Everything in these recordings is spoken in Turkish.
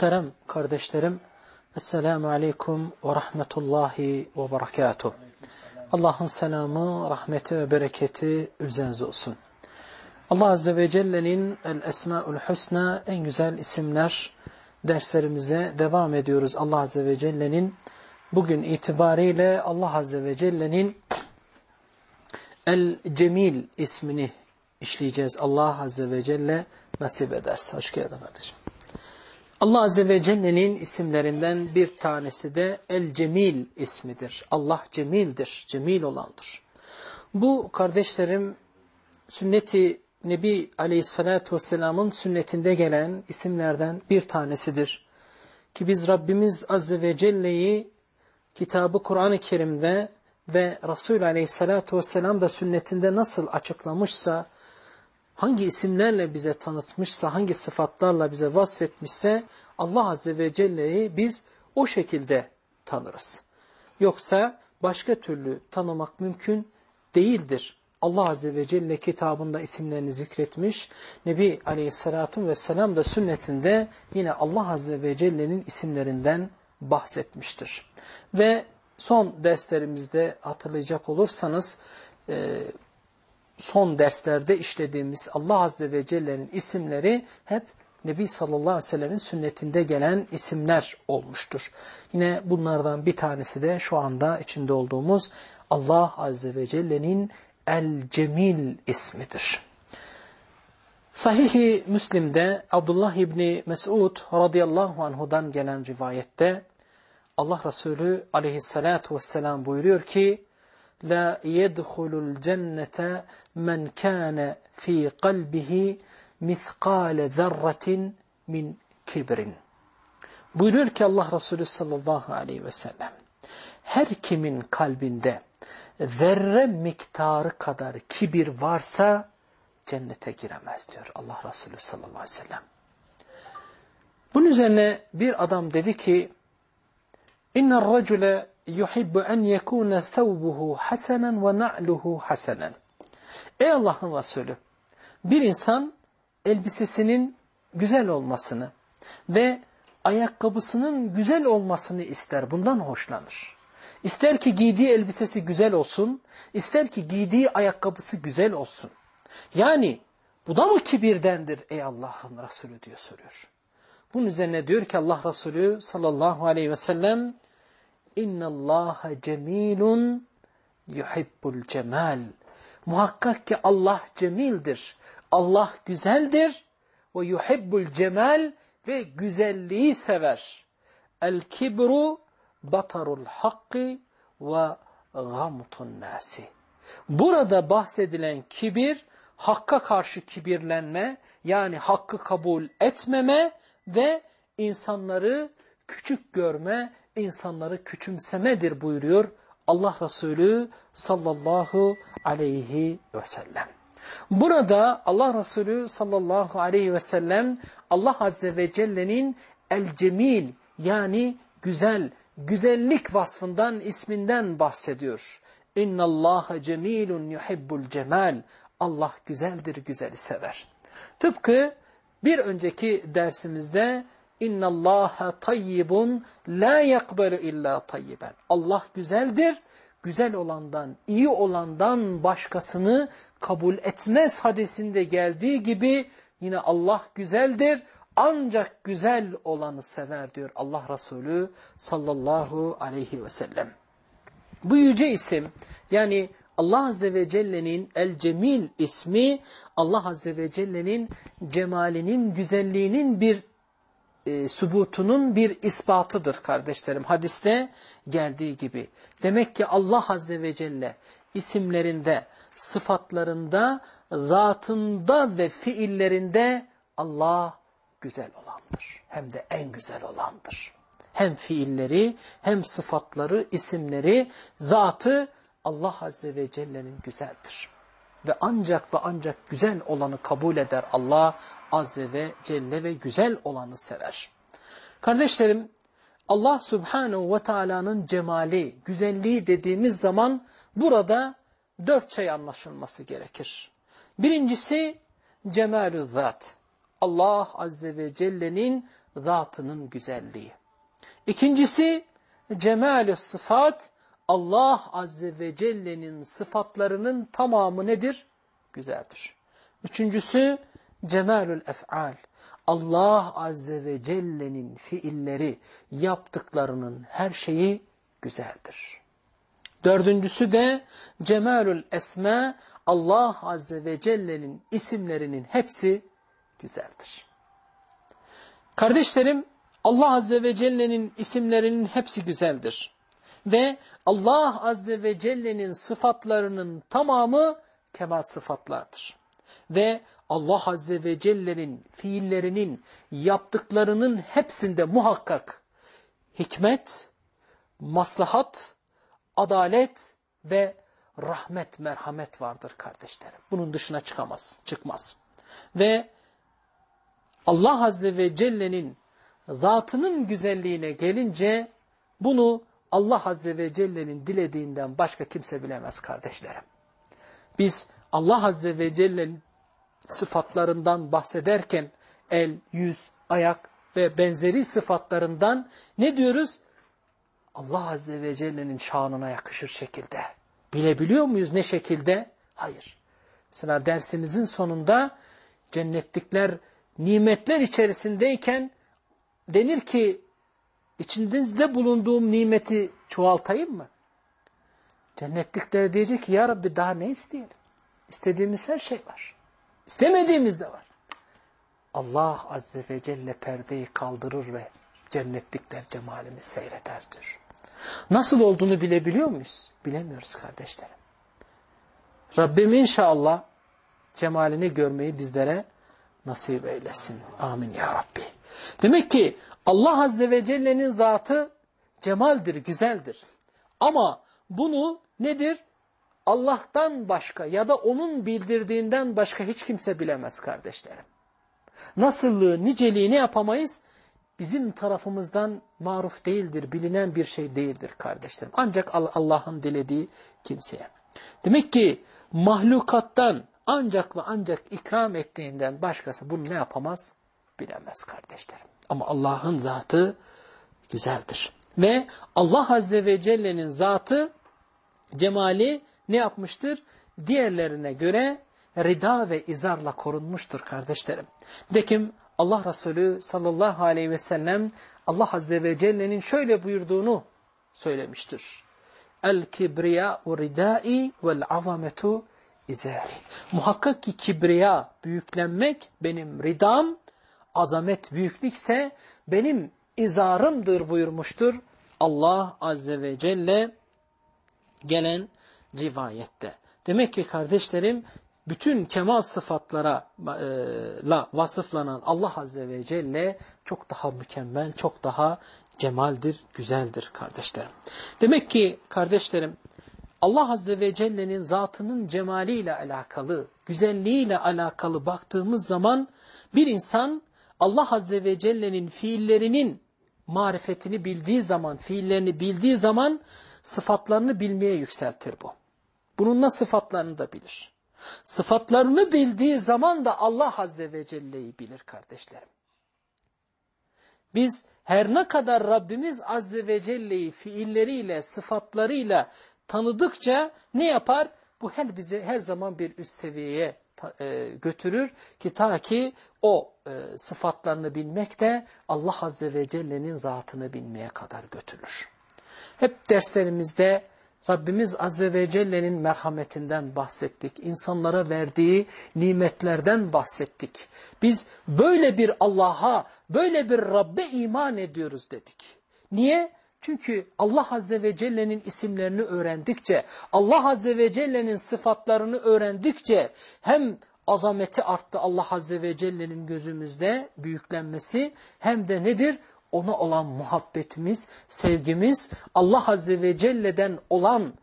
Muhterem kardeşlerim, Esselamu Aleyküm ve Rahmetullahi ve Berekatuhu. Allah'ın selamı, rahmeti ve bereketi üzerinize olsun. Allah Azze ve Celle'nin El Esmaül Hüsna en güzel isimler derslerimize devam ediyoruz. Allah Azze ve Celle'nin bugün itibariyle Allah Azze ve Celle'nin El Cemil ismini işleyeceğiz. Allah Azze ve Celle nasip ederse. Hoş geldin kardeşim. Allah Azze ve Celle'nin isimlerinden bir tanesi de El Cemil ismidir. Allah cemildir, cemil olandır. Bu kardeşlerim sünneti Nebi Aleyhisselatü Vesselam'ın sünnetinde gelen isimlerden bir tanesidir. Ki biz Rabbimiz Azze ve Celle'yi kitabı Kur'an-ı Kerim'de ve Resul Aleyhisselatü Vesselam da sünnetinde nasıl açıklamışsa hangi isimlerle bize tanıtmışsa, hangi sıfatlarla bize vasfetmişse Allah Azze ve Celle'yi biz o şekilde tanırız. Yoksa başka türlü tanımak mümkün değildir. Allah Azze ve Celle kitabında isimlerini zikretmiş. Nebi Aleyhisselatü Vesselam da sünnetinde yine Allah Azze ve Celle'nin isimlerinden bahsetmiştir. Ve son derslerimizde hatırlayacak olursanız son derslerde işlediğimiz Allah Azze ve Celle'nin isimleri hep Nebi sallallahu aleyhi ve sellemin sünnetinde gelen isimler olmuştur. Yine bunlardan bir tanesi de şu anda içinde olduğumuz Allah Azze ve Celle'nin El-Cemil ismidir. Sahih-i Müslim'de Abdullah İbni Mesud radıyallahu anhudan gelen rivayette Allah Resulü aleyhissalatu vesselam buyuruyor ki la yedhulul cennete men kana fi kalbihi mithqale zerratin min kibrin. Buyuruyor ki Allah Resulü sallallahu aleyhi ve sellem her kimin kalbinde zerre miktarı kadar kibir varsa cennete giremez diyor Allah Resulü sallallahu aleyhi ve sellem. Bunun üzerine bir adam dedi ki İnner racule yuhibbu en yekune thawbuhu hasanen ve na'luhu hasanen. Ey Allah'ın Resulü bir insan elbisesinin güzel olmasını ve ayakkabısının güzel olmasını ister. Bundan hoşlanır. İster ki giydiği elbisesi güzel olsun, ister ki giydiği ayakkabısı güzel olsun. Yani bu da mı kibirdendir ey Allah'ın Resulü diyor soruyor. Bunun üzerine diyor ki Allah Resulü sallallahu aleyhi ve sellem اِنَّ اللّٰهَ cemilun yuhibbul cemal. Muhakkak ki Allah cemildir. Allah güzeldir ve yuhibbul cemal ve güzelliği sever. El kibru batarul hakki ve gamtun nasi. Burada bahsedilen kibir hakka karşı kibirlenme yani hakkı kabul etmeme ve insanları küçük görme, insanları küçümsemedir buyuruyor Allah Resulü sallallahu aleyhi ve sellem. Burada Allah Resulü sallallahu aleyhi ve sellem Allah Azze ve Celle'nin el cemil yani güzel, güzellik vasfından, isminden bahsediyor. İnna Allah cemilun yuhibbul cemal. Allah güzeldir, güzeli sever. Tıpkı bir önceki dersimizde İnna Allah tayyibun la yakbalu illa tayyiben. Allah güzeldir. Güzel olandan, iyi olandan başkasını kabul etmez hadisinde geldiği gibi yine Allah güzeldir. Ancak güzel olanı sever diyor Allah Resulü sallallahu aleyhi ve sellem. Bu yüce isim yani Allah Azze ve Celle'nin El Cemil ismi Allah Azze ve Celle'nin cemalinin, güzelliğinin bir e, sübutunun bir ispatıdır kardeşlerim. Hadiste geldiği gibi. Demek ki Allah Azze ve Celle isimlerinde, sıfatlarında, zatında ve fiillerinde Allah güzel olandır. Hem de en güzel olandır. Hem fiilleri, hem sıfatları, isimleri, zatı Allah Azze ve Celle'nin güzeldir. Ve ancak ve ancak güzel olanı kabul eder Allah Azze ve Celle ve güzel olanı sever. Kardeşlerim, Allah Subhanahu ve Taala'nın cemali, güzelliği dediğimiz zaman burada dört şey anlaşılması gerekir. Birincisi cemalü zat. Allah Azze ve Celle'nin zatının güzelliği. İkincisi cemalü sıfat. Allah Azze ve Celle'nin sıfatlarının tamamı nedir? Güzeldir. Üçüncüsü cemalül ef'al. Allah Azze ve Celle'nin fiilleri, yaptıklarının her şeyi güzeldir. Dördüncüsü de cemalül esma. Allah Azze ve Celle'nin isimlerinin hepsi güzeldir. Kardeşlerim, Allah Azze ve Celle'nin isimlerinin hepsi güzeldir. Ve Allah Azze ve Celle'nin sıfatlarının tamamı kemal sıfatlardır. Ve Allah Azze ve Celle'nin fiillerinin, yaptıklarının hepsinde muhakkak hikmet, maslahat, adalet ve rahmet, merhamet vardır kardeşlerim. Bunun dışına çıkamaz, çıkmaz. Ve Allah Azze ve Celle'nin zatının güzelliğine gelince bunu Allah Azze ve Celle'nin dilediğinden başka kimse bilemez kardeşlerim. Biz Allah Azze ve Celle'nin sıfatlarından bahsederken el, yüz, ayak ve benzeri sıfatlarından ne diyoruz? Allah Azze ve Celle'nin şanına yakışır şekilde. Bilebiliyor muyuz ne şekilde? Hayır. Mesela dersimizin sonunda cennetlikler nimetler içerisindeyken denir ki içinizde bulunduğum nimeti çoğaltayım mı? Cennetlikler diyecek ki ya Rabbi daha ne isteyelim? İstediğimiz her şey var. İstemediğimiz de var. Allah Azze ve Celle perdeyi kaldırır ve cennetlikler cemalini seyrederdir. Nasıl olduğunu bilebiliyor muyuz? Bilemiyoruz kardeşlerim. Rabbim inşallah cemalini görmeyi bizlere nasip eylesin. Amin ya Rabbi. Demek ki Allah Azze ve Celle'nin zatı cemaldir, güzeldir. Ama bunu nedir? Allah'tan başka ya da onun bildirdiğinden başka hiç kimse bilemez kardeşlerim. Nasıllığı, niceliği ne yapamayız? Bizim tarafımızdan maruf değildir, bilinen bir şey değildir kardeşlerim. Ancak Allah'ın dilediği kimseye. Demek ki mahlukattan ancak ve ancak ikram ettiğinden başkası bunu ne yapamaz? Bilemez kardeşlerim. Ama Allah'ın zatı güzeldir. Ve Allah Azze ve Celle'nin zatı, cemali ne yapmıştır? Diğerlerine göre rida ve izarla korunmuştur kardeşlerim. Nitekim Allah Resulü sallallahu aleyhi ve sellem Allah Azze ve Celle'nin şöyle buyurduğunu söylemiştir. El kibriya ridai vel avametu izari. Muhakkak ki kibriya, büyüklenmek benim ridam, azamet büyüklükse benim izarımdır buyurmuştur. Allah Azze ve Celle gelen rivayette. Demek ki kardeşlerim bütün kemal sıfatlara e, la vasıflanan Allah Azze ve Celle çok daha mükemmel, çok daha cemaldir, güzeldir kardeşlerim. Demek ki kardeşlerim Allah Azze ve Celle'nin zatının cemaliyle alakalı, güzelliğiyle alakalı baktığımız zaman bir insan Allah Azze ve Celle'nin fiillerinin marifetini bildiği zaman, fiillerini bildiği zaman sıfatlarını bilmeye yükseltir bu. Bununla sıfatlarını da bilir. Sıfatlarını bildiği zaman da Allah Azze ve Celle'yi bilir kardeşlerim. Biz her ne kadar Rabbimiz Azze ve Celle'yi fiilleriyle, sıfatlarıyla tanıdıkça ne yapar? Bu her bizi her zaman bir üst seviyeye e, götürür ki ta ki o e, sıfatlarını bilmek de Allah Azze ve Celle'nin zatını bilmeye kadar götürür. Hep derslerimizde Rabbimiz Azze ve Celle'nin merhametinden bahsettik. İnsanlara verdiği nimetlerden bahsettik. Biz böyle bir Allah'a, böyle bir Rabbe iman ediyoruz dedik. Niye? Çünkü Allah Azze ve Celle'nin isimlerini öğrendikçe, Allah Azze ve Celle'nin sıfatlarını öğrendikçe hem azameti arttı Allah Azze ve Celle'nin gözümüzde büyüklenmesi hem de nedir? Ona olan muhabbetimiz, sevgimiz, Allah Azze ve Celle'den olan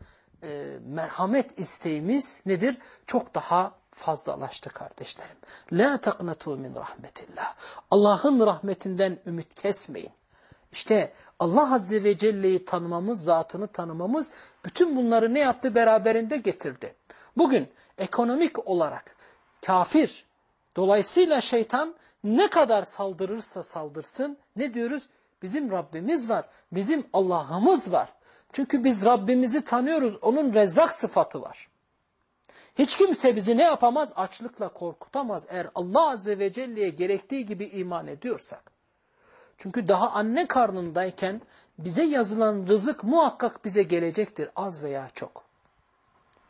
e, merhamet isteğimiz nedir? Çok daha fazlalaştı kardeşlerim. La taqnatu min rahmetillah. Allah'ın rahmetinden ümit kesmeyin. İşte Allah Azze ve Celle'yi tanımamız, zatını tanımamız bütün bunları ne yaptı? Beraberinde getirdi. Bugün ekonomik olarak kafir, dolayısıyla şeytan ne kadar saldırırsa saldırsın ne diyoruz? Bizim Rabbimiz var, bizim Allah'ımız var. Çünkü biz Rabbimizi tanıyoruz, onun rezzak sıfatı var. Hiç kimse bizi ne yapamaz? Açlıkla korkutamaz eğer Allah Azze ve Celle'ye gerektiği gibi iman ediyorsak. Çünkü daha anne karnındayken bize yazılan rızık muhakkak bize gelecektir az veya çok.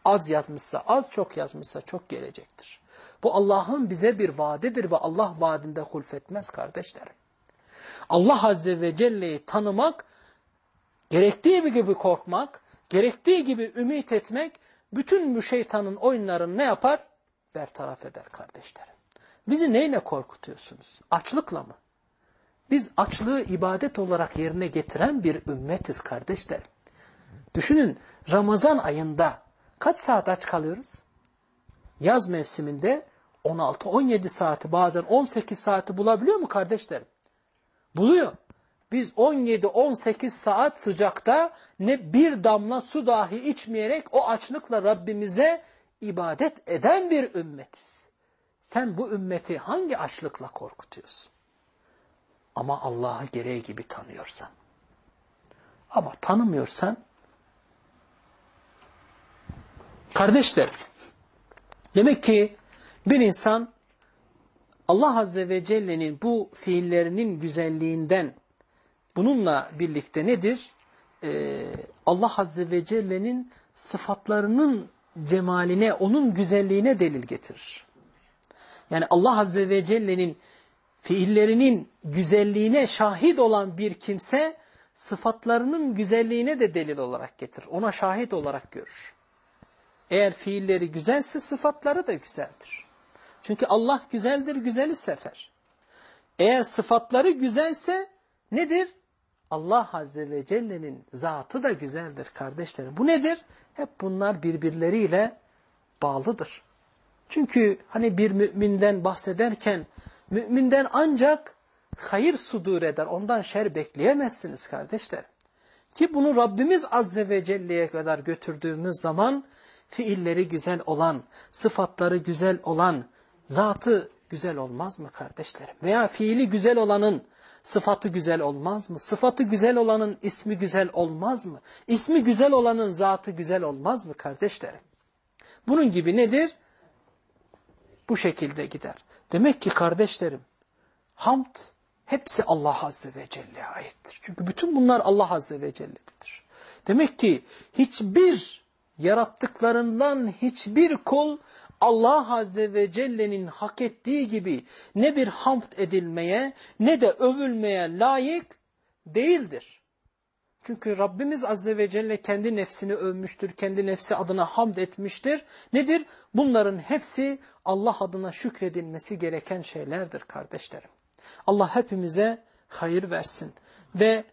Az yazmışsa az, çok yazmışsa çok gelecektir. Bu Allah'ın bize bir vaadidir ve Allah vaadinde hulfetmez kardeşlerim. Allah Azze ve Celle'yi tanımak, gerektiği gibi korkmak, gerektiği gibi ümit etmek, bütün bu şeytanın oyunlarını ne yapar? Bertaraf eder kardeşlerim. Bizi neyle korkutuyorsunuz? Açlıkla mı? Biz açlığı ibadet olarak yerine getiren bir ümmetiz kardeşler. Düşünün Ramazan ayında kaç saat aç kalıyoruz? Yaz mevsiminde 16-17 saati bazen 18 saati bulabiliyor mu kardeşlerim? Buluyor. Biz 17-18 saat sıcakta ne bir damla su dahi içmeyerek o açlıkla Rabbimize ibadet eden bir ümmetiz. Sen bu ümmeti hangi açlıkla korkutuyorsun? Ama Allah'ı gereği gibi tanıyorsan. Ama tanımıyorsan kardeşler demek ki bir insan Allah Azze ve Celle'nin bu fiillerinin güzelliğinden bununla birlikte nedir? Ee, Allah Azze ve Celle'nin sıfatlarının cemaline, onun güzelliğine delil getirir. Yani Allah Azze ve Celle'nin fiillerinin güzelliğine şahit olan bir kimse sıfatlarının güzelliğine de delil olarak getirir. Ona şahit olarak görür. Eğer fiilleri güzelse sıfatları da güzeldir. Çünkü Allah güzeldir, güzeli sefer. Eğer sıfatları güzelse nedir? Allah Azze ve Celle'nin zatı da güzeldir kardeşlerim. Bu nedir? Hep bunlar birbirleriyle bağlıdır. Çünkü hani bir müminden bahsederken Müminden ancak hayır sudur eder. Ondan şer bekleyemezsiniz kardeşler. Ki bunu Rabbimiz Azze ve Celle'ye kadar götürdüğümüz zaman fiilleri güzel olan, sıfatları güzel olan, zatı güzel olmaz mı kardeşlerim? Veya fiili güzel olanın sıfatı güzel olmaz mı? Sıfatı güzel olanın ismi güzel olmaz mı? İsmi güzel olanın zatı güzel olmaz mı kardeşlerim? Bunun gibi nedir? Bu şekilde gider. Demek ki kardeşlerim hamd hepsi Allah Azze ve Celle'ye aittir. Çünkü bütün bunlar Allah Azze ve Celle'dedir. Demek ki hiçbir yarattıklarından hiçbir kul Allah Azze ve Celle'nin hak ettiği gibi ne bir hamd edilmeye ne de övülmeye layık değildir. Çünkü Rabbimiz Azze ve Celle kendi nefsini övmüştür, kendi nefsi adına hamd etmiştir. Nedir? Bunların hepsi Allah adına şükredilmesi gereken şeylerdir kardeşlerim. Allah hepimize hayır versin. Ve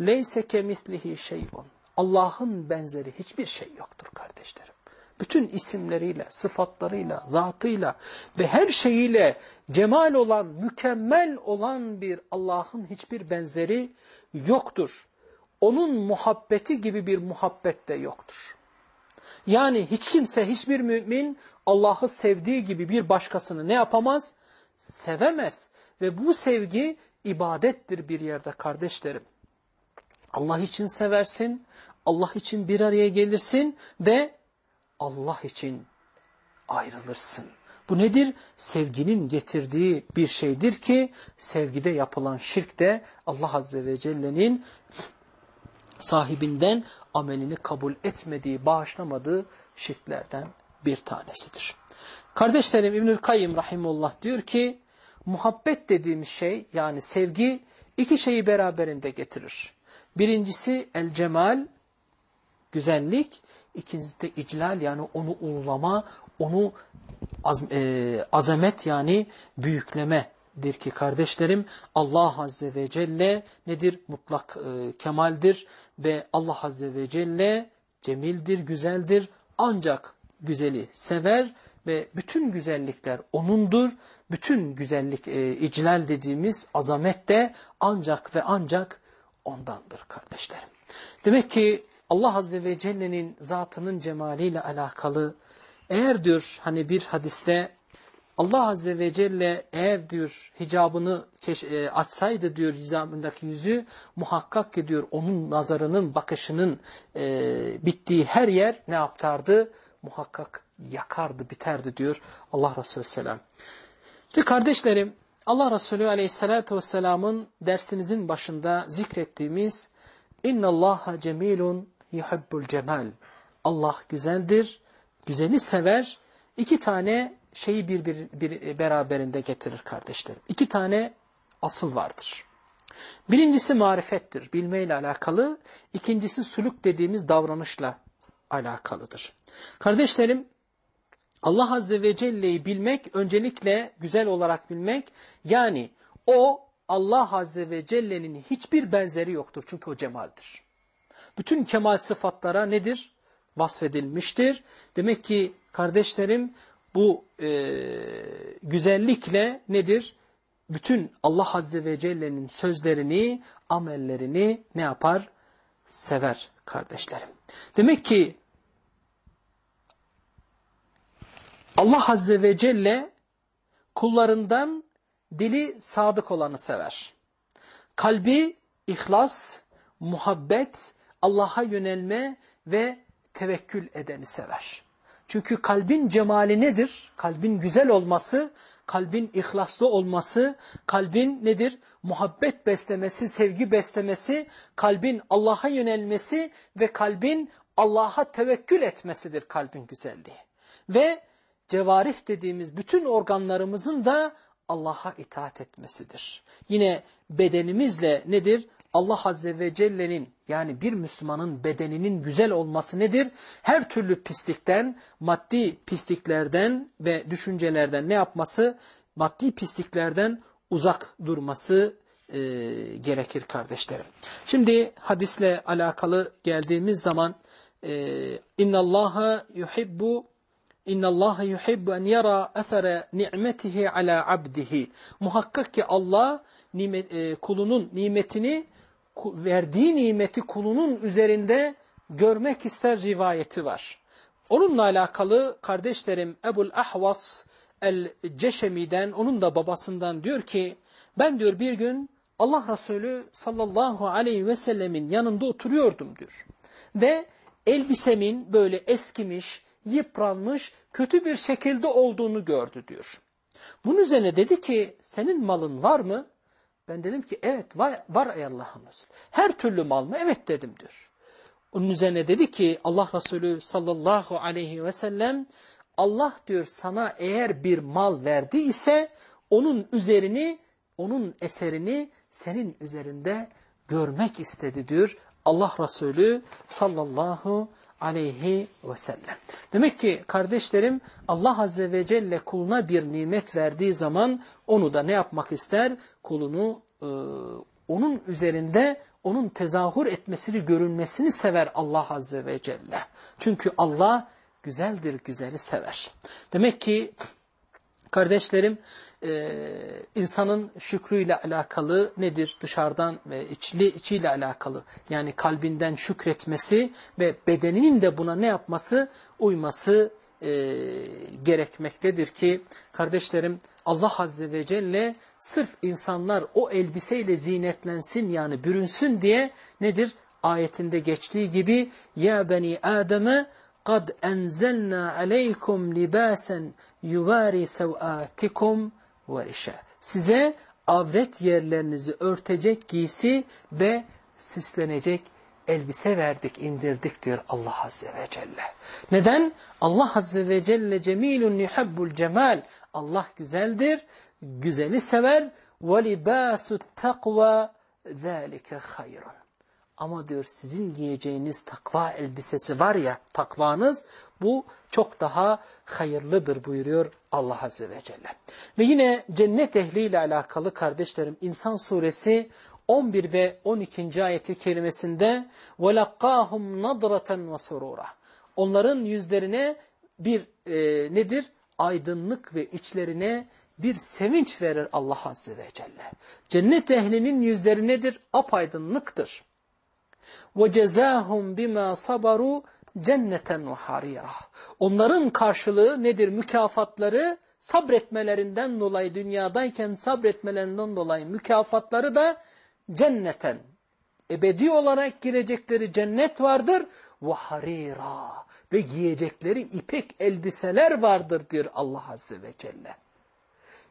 leyse kemitlihi şeyun. Allah'ın benzeri hiçbir şey yoktur kardeşlerim. Bütün isimleriyle, sıfatlarıyla, zatıyla ve her şeyiyle cemal olan, mükemmel olan bir Allah'ın hiçbir benzeri yoktur. Onun muhabbeti gibi bir muhabbet de yoktur. Yani hiç kimse, hiçbir mümin Allah'ı sevdiği gibi bir başkasını ne yapamaz? Sevemez. Ve bu sevgi ibadettir bir yerde kardeşlerim. Allah için seversin, Allah için bir araya gelirsin ve Allah için ayrılırsın. Bu nedir? Sevginin getirdiği bir şeydir ki sevgide yapılan şirk de Allah Azze ve Celle'nin sahibinden amelini kabul etmediği, bağışlamadığı şirklerden bir tanesidir. Kardeşlerim İbnül Kayyım Rahimullah diyor ki muhabbet dediğimiz şey yani sevgi iki şeyi beraberinde getirir. Birincisi el cemal, güzellik. İkincisi de iclal yani onu ululama, onu az, e, azamet yani büyüklemedir ki kardeşlerim Allah Azze ve Celle nedir? Mutlak e, kemaldir ve Allah Azze ve Celle cemildir, güzeldir. Ancak güzeli sever ve bütün güzellikler O'nundur. Bütün güzellik, e, iclal dediğimiz azamet de ancak ve ancak Ondandır kardeşlerim. Demek ki Allah Azze ve Celle'nin zatının cemaliyle alakalı eğer diyor hani bir hadiste Allah Azze ve Celle eğer diyor hicabını e, açsaydı diyor hicabındaki yüzü muhakkak ki diyor onun nazarının bakışının e, bittiği her yer ne yaptardı? Muhakkak yakardı biterdi diyor Allah Resulü Selam. Ve kardeşlerim Allah Resulü Aleyhisselatü Vesselam'ın dersimizin başında zikrettiğimiz اِنَّ اللّٰهَ cemilun yuhibbul cemal. Allah güzeldir, güzeli sever. İki tane şeyi bir, bir, bir beraberinde getirir kardeşlerim. İki tane asıl vardır. Birincisi marifettir, bilmeyle alakalı. İkincisi suluk dediğimiz davranışla alakalıdır. Kardeşlerim, Allah Azze ve Celle'yi bilmek, öncelikle güzel olarak bilmek, yani o Allah Azze ve Celle'nin hiçbir benzeri yoktur çünkü o cemaldir. Bütün kemal sıfatlara nedir? Vasfedilmiştir. Demek ki kardeşlerim bu e, güzellikle nedir? Bütün Allah Azze ve Celle'nin sözlerini, amellerini ne yapar? Sever kardeşlerim. Demek ki Allah Azze ve Celle kullarından dili sadık olanı sever. Kalbi ihlas, muhabbet, Allah'a yönelme ve tevekkül edeni sever. Çünkü kalbin cemali nedir? Kalbin güzel olması, kalbin ihlaslı olması, kalbin nedir? Muhabbet beslemesi, sevgi beslemesi, kalbin Allah'a yönelmesi ve kalbin Allah'a tevekkül etmesidir kalbin güzelliği. Ve cevarih dediğimiz bütün organlarımızın da Allah'a itaat etmesidir. Yine bedenimizle nedir? Allah Azze ve Celle'nin yani bir Müslümanın bedeninin güzel olması nedir? Her türlü pislikten, maddi pisliklerden ve düşüncelerden ne yapması? Maddi pisliklerden uzak durması e, gerekir kardeşlerim. Şimdi hadisle alakalı geldiğimiz zaman e, اِنَّ اللّٰهَ يُحِبُّ İnna Allah yuhibbu en yara esere ni'metihi ala abdihi. Muhakkak ki Allah nimet, e, kulunun nimetini verdiği nimeti kulunun üzerinde görmek ister rivayeti var. Onunla alakalı kardeşlerim Ebul Ahvas el-Ceşemi'den onun da babasından diyor ki ben diyor bir gün Allah Resulü sallallahu aleyhi ve sellemin yanında oturuyordum diyor. Ve elbisemin böyle eskimiş, yıpranmış, kötü bir şekilde olduğunu gördü diyor. Bunun üzerine dedi ki senin malın var mı? Ben dedim ki evet var, var ey Allah'ın Resulü. Her türlü mal mı? Evet dedim diyor. Onun üzerine dedi ki Allah Resulü sallallahu aleyhi ve sellem Allah diyor sana eğer bir mal verdi ise onun üzerini, onun eserini senin üzerinde görmek istedi diyor. Allah Resulü sallallahu aleyhi ve sellem. Demek ki kardeşlerim Allah Azze ve Celle kuluna bir nimet verdiği zaman onu da ne yapmak ister? Kulunu e, onun üzerinde onun tezahür etmesini, görünmesini sever Allah Azze ve Celle. Çünkü Allah güzeldir, güzeli sever. Demek ki kardeşlerim e, insanın şükrüyle alakalı nedir? Dışarıdan ve içli, içiyle alakalı. Yani kalbinden şükretmesi ve bedeninin de buna ne yapması? Uyması e, gerekmektedir ki kardeşlerim Allah Azze ve Celle sırf insanlar o elbiseyle zinetlensin yani bürünsün diye nedir? Ayetinde geçtiği gibi ya beni Adem'e قَدْ أَنْزَلْنَا عَلَيْكُمْ لِبَاسًا يُوَارِ سَوْآتِكُمْ وَرِشَا Size avret yerlerinizi örtecek giysi ve süslenecek elbise verdik, indirdik diyor Allah Azze ve Celle. Neden? Allah Azze ve Celle cemilun yuhibbul cemal. Allah güzeldir, güzeli sever. وَلِبَاسُ التَّقْوَى ذَٰلِكَ خَيْرٌ ama diyor sizin giyeceğiniz takva elbisesi var ya takvanız bu çok daha hayırlıdır buyuruyor Allah Azze ve Celle. Ve yine cennet ehliyle alakalı kardeşlerim İnsan suresi 11 ve 12. ayeti kerimesinde وَلَقَّاهُمْ نَضْرَةً وَسُرُورًا Onların yüzlerine bir e, nedir? Aydınlık ve içlerine bir sevinç verir Allah Azze ve Celle. Cennet ehlinin yüzleri nedir? Apaydınlıktır. وَجَزَاهُمْ بِمَا صَبَرُوا cenneten ve harira. Onların karşılığı nedir? Mükafatları sabretmelerinden dolayı dünyadayken sabretmelerinden dolayı mükafatları da cenneten. Ebedi olarak girecekleri cennet vardır. Ve harira. Ve giyecekleri ipek elbiseler vardır diyor Allah Azze ve Celle.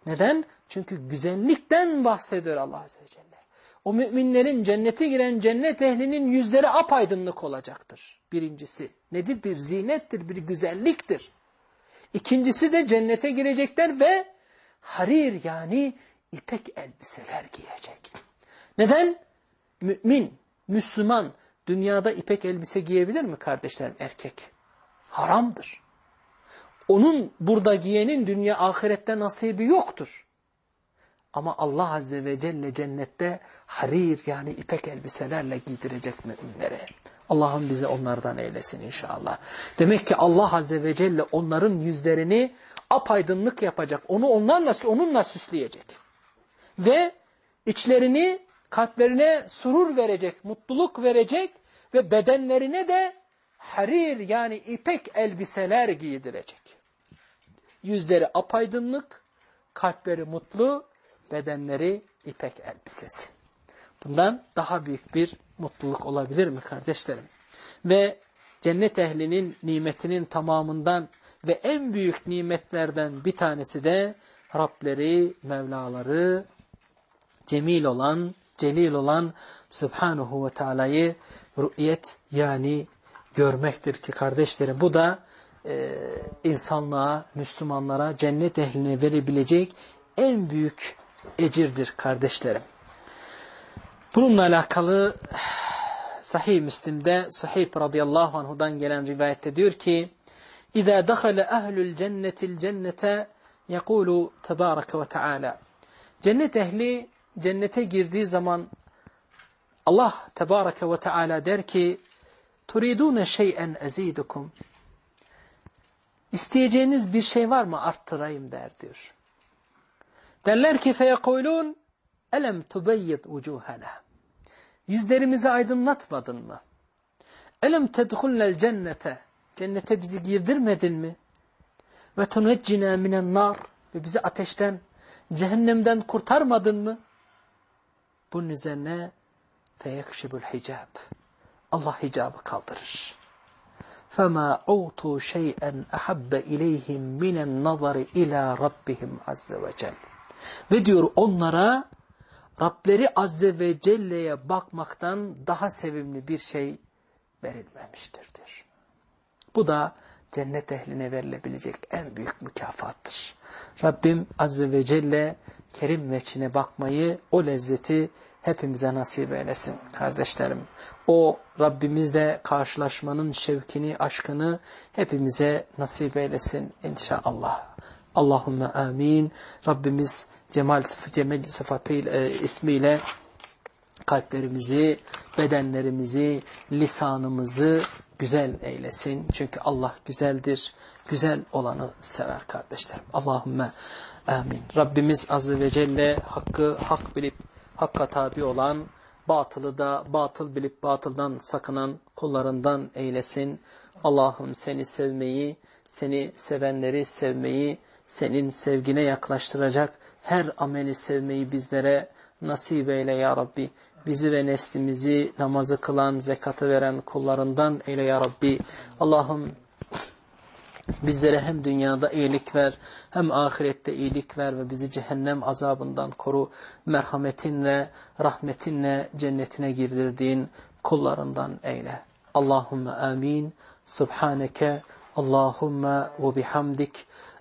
Neden? Çünkü güzellikten bahsediyor Allah Azze ve Celle o müminlerin cennete giren cennet ehlinin yüzleri apaydınlık olacaktır. Birincisi nedir? Bir zinettir, bir güzelliktir. İkincisi de cennete girecekler ve harir yani ipek elbiseler giyecek. Neden? Mümin, Müslüman dünyada ipek elbise giyebilir mi kardeşlerim erkek? Haramdır. Onun burada giyenin dünya ahirette nasibi yoktur. Ama Allah Azze ve Celle cennette harir yani ipek elbiselerle giydirecek müminlere. Allah'ım bize onlardan eylesin inşallah. Demek ki Allah Azze ve Celle onların yüzlerini apaydınlık yapacak. Onu onlarla, onunla süsleyecek. Ve içlerini, kalplerine surur verecek, mutluluk verecek ve bedenlerine de harir yani ipek elbiseler giydirecek. Yüzleri apaydınlık, kalpleri mutlu, bedenleri ipek elbisesi. Bundan daha büyük bir mutluluk olabilir mi kardeşlerim? Ve cennet ehlinin nimetinin tamamından ve en büyük nimetlerden bir tanesi de Rableri, Mevlaları, cemil olan, celil olan Subhanahu ve Teala'yı rü'yet yani görmektir ki kardeşlerim bu da e, insanlığa, Müslümanlara, cennet ehline verebilecek en büyük ecirdir kardeşlerim. Bununla alakalı Sahih Müslim'de Suheyb radıyallahu anhudan gelen rivayette diyor ki dehale ehlül cennetil cennete yekulu tebâreke ve teâlâ Cennet ehli cennete girdiği zaman Allah tebâreke ve teâlâ der ki turidûne şey'en ezidukum İsteyeceğiniz bir şey var mı arttırayım der diyor. Derler ki feyekulun elem tubeyyid vucuhana. Yüzlerimizi aydınlatmadın mı? Elem tedhullel cennete. Cennete bizi girdirmedin mi? Ve tuneccina minen nar. Ve bizi ateşten, cehennemden kurtarmadın mı? Bunun üzerine feyekşibul hicab. Allah hicabı kaldırır. فَمَا اُوْتُوا شَيْئًا أَحَبَّ اِلَيْهِمْ مِنَ النَّظَرِ اِلَى رَبِّهِمْ عَزَّ وَجَلَّ ve diyor onlara Rableri Azze ve Celle'ye bakmaktan daha sevimli bir şey verilmemiştir diyor. Bu da cennet ehline verilebilecek en büyük mükafattır. Rabbim Azze ve Celle kerim veçine bakmayı, o lezzeti hepimize nasip eylesin kardeşlerim. O Rabbimizle karşılaşmanın şevkini, aşkını hepimize nasip eylesin inşallah. Allahümme amin. Rabbimiz cemal, cemal sıfatıyla, e, ismiyle kalplerimizi, bedenlerimizi, lisanımızı güzel eylesin. Çünkü Allah güzeldir. Güzel olanı sever kardeşlerim. Allahümme Amin. Rabbimiz Azze ve Celle hakkı hak bilip hakka tabi olan, batılı da batıl bilip batıldan sakınan kullarından eylesin. Allah'ım seni sevmeyi, seni sevenleri sevmeyi, senin sevgine yaklaştıracak her ameli sevmeyi bizlere nasip eyle ya Rabbi. Bizi ve neslimizi namazı kılan, zekatı veren kullarından eyle ya Rabbi. Allah'ım bizlere hem dünyada iyilik ver, hem ahirette iyilik ver ve bizi cehennem azabından koru. Merhametinle, rahmetinle cennetine girdirdiğin kullarından eyle. Allahümme amin. Subhaneke Allahümme ve bihamdik.